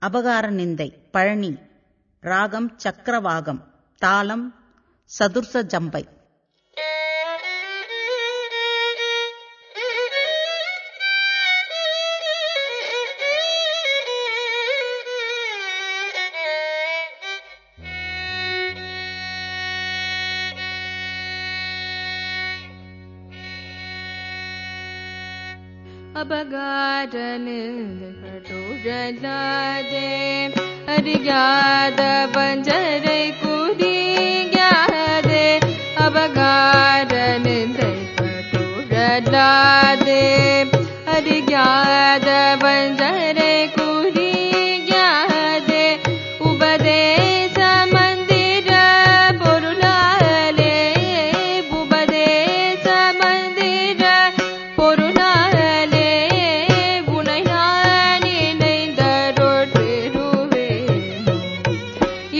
அபகார நிந்தை பழனி ராகம் சக்கரவாகம் தாளம் சதுர்ச ஜம்பை. अरिज्ञात पञ्जरे कुदिज्ञादे अपगारनिन्दे कटुरलादे अरिज्ञात पञ्जरे कुदिज्ञादे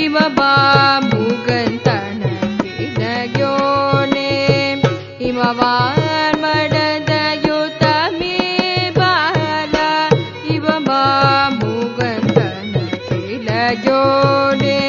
इमवा मुगन्तन शिलोने इमवा बाल इम वा मुगन्तन शिलयोने